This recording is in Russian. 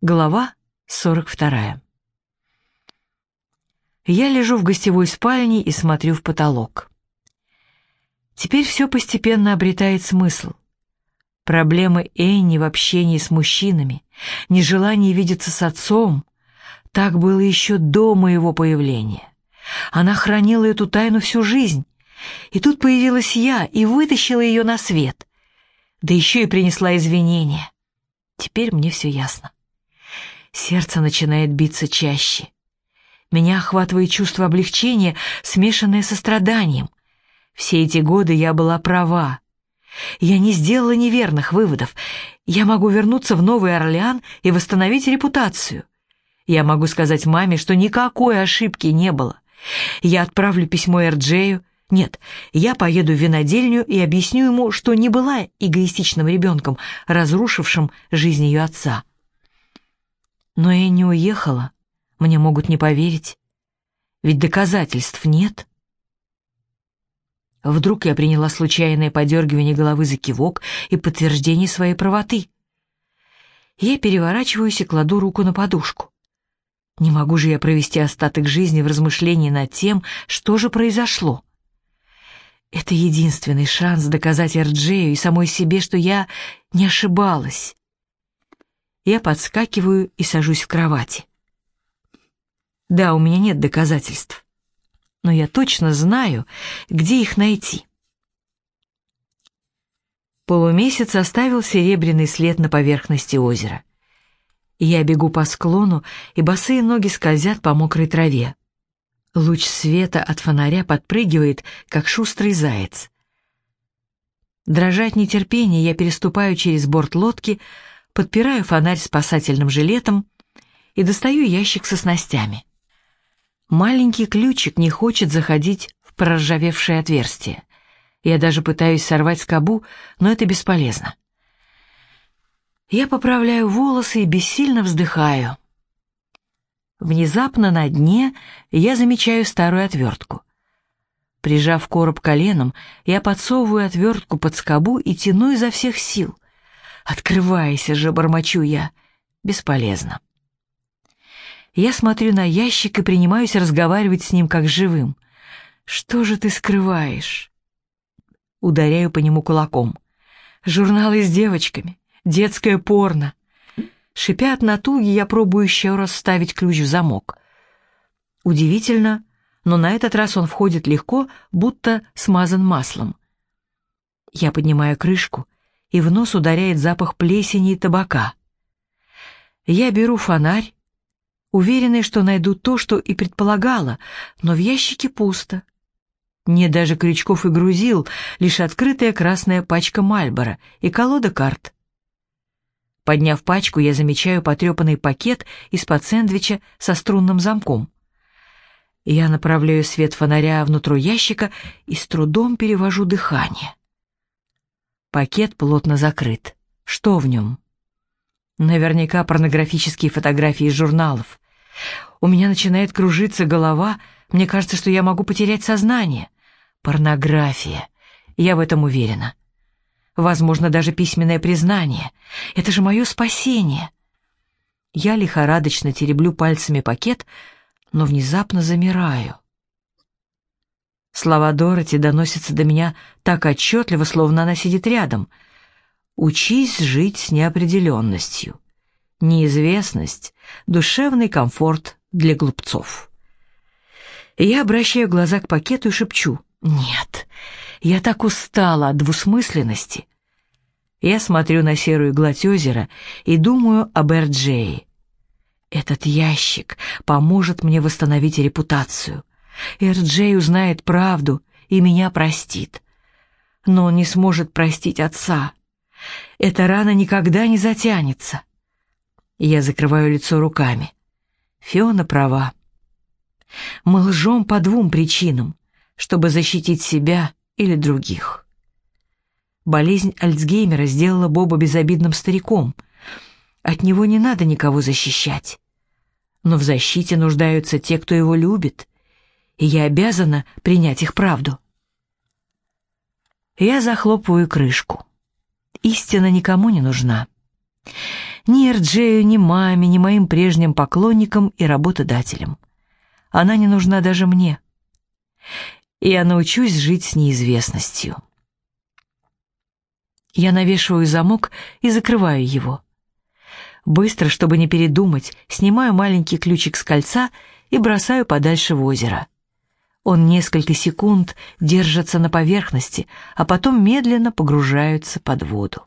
Глава 42. Я лежу в гостевой спальне и смотрю в потолок. Теперь все постепенно обретает смысл. Проблемы Энни в общении с мужчинами, нежелание видеться с отцом — так было еще до моего появления. Она хранила эту тайну всю жизнь, и тут появилась я и вытащила ее на свет, да еще и принесла извинения. Теперь мне все ясно. Сердце начинает биться чаще. Меня охватывает чувство облегчения, смешанное со страданием. Все эти годы я была права. Я не сделала неверных выводов. Я могу вернуться в Новый Орлеан и восстановить репутацию. Я могу сказать маме, что никакой ошибки не было. Я отправлю письмо Эрджею. Нет, я поеду в винодельню и объясню ему, что не была эгоистичным ребенком, разрушившим жизнь ее отца. Но я не уехала. Мне могут не поверить. Ведь доказательств нет. Вдруг я приняла случайное подергивание головы за кивок и подтверждение своей правоты. Я переворачиваюсь и кладу руку на подушку. Не могу же я провести остаток жизни в размышлении над тем, что же произошло. Это единственный шанс доказать Эрджею и самой себе, что я не ошибалась. Я подскакиваю и сажусь в кровати. Да, у меня нет доказательств, но я точно знаю, где их найти. Полумесяц оставил серебряный след на поверхности озера. Я бегу по склону, и босые ноги скользят по мокрой траве. Луч света от фонаря подпрыгивает, как шустрый заяц. Дрожать нетерпение, я переступаю через борт лодки, подпираю фонарь спасательным жилетом и достаю ящик со снастями. Маленький ключик не хочет заходить в проржавевшее отверстие. Я даже пытаюсь сорвать скобу, но это бесполезно. Я поправляю волосы и бессильно вздыхаю. Внезапно на дне я замечаю старую отвертку. Прижав короб коленом, я подсовываю отвертку под скобу и тяну изо всех сил. «Открывайся же!» — бормочу я. Бесполезно. Я смотрю на ящик и принимаюсь разговаривать с ним как живым. «Что же ты скрываешь?» Ударяю по нему кулаком. «Журналы с девочками, детское порно». Шипя от натуги, я пробую еще раз ставить ключ в замок. Удивительно, но на этот раз он входит легко, будто смазан маслом. Я поднимаю крышку и в нос ударяет запах плесени и табака. Я беру фонарь, уверенный, что найду то, что и предполагала, но в ящике пусто. Нет даже крючков и грузил, лишь открытая красная пачка Мальбора и колода карт. Подняв пачку, я замечаю потрепанный пакет из-под сэндвича со струнным замком. Я направляю свет фонаря внутрь ящика и с трудом перевожу дыхание. Пакет плотно закрыт. Что в нем? Наверняка порнографические фотографии из журналов. У меня начинает кружиться голова, мне кажется, что я могу потерять сознание. Порнография. Я в этом уверена. Возможно, даже письменное признание. Это же мое спасение. Я лихорадочно тереблю пальцами пакет, но внезапно замираю. Слова Дороти доносятся до меня так отчетливо, словно она сидит рядом. «Учись жить с неопределенностью. Неизвестность — душевный комфорт для глупцов». Я обращаю глаза к пакету и шепчу «Нет, я так устала от двусмысленности». Я смотрю на серую гладь озера и думаю об Эрджее. Этот ящик поможет мне восстановить репутацию. Эрджей узнает правду и меня простит. Но он не сможет простить отца. Эта рана никогда не затянется. Я закрываю лицо руками. Фиона права. Мы лжем по двум причинам, чтобы защитить себя или других. Болезнь Альцгеймера сделала Боба безобидным стариком. От него не надо никого защищать. Но в защите нуждаются те, кто его любит, и я обязана принять их правду. Я захлопываю крышку. Истина никому не нужна. Ни Эрджею, ни маме, ни моим прежним поклонникам и работодателям. Она не нужна даже мне. И я научусь жить с неизвестностью. Я навешиваю замок и закрываю его. Быстро, чтобы не передумать, снимаю маленький ключик с кольца и бросаю подальше в озеро. Он несколько секунд держится на поверхности, а потом медленно погружается под воду.